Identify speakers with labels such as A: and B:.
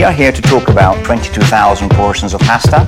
A: We are here to talk about 22,000 portions of pasta.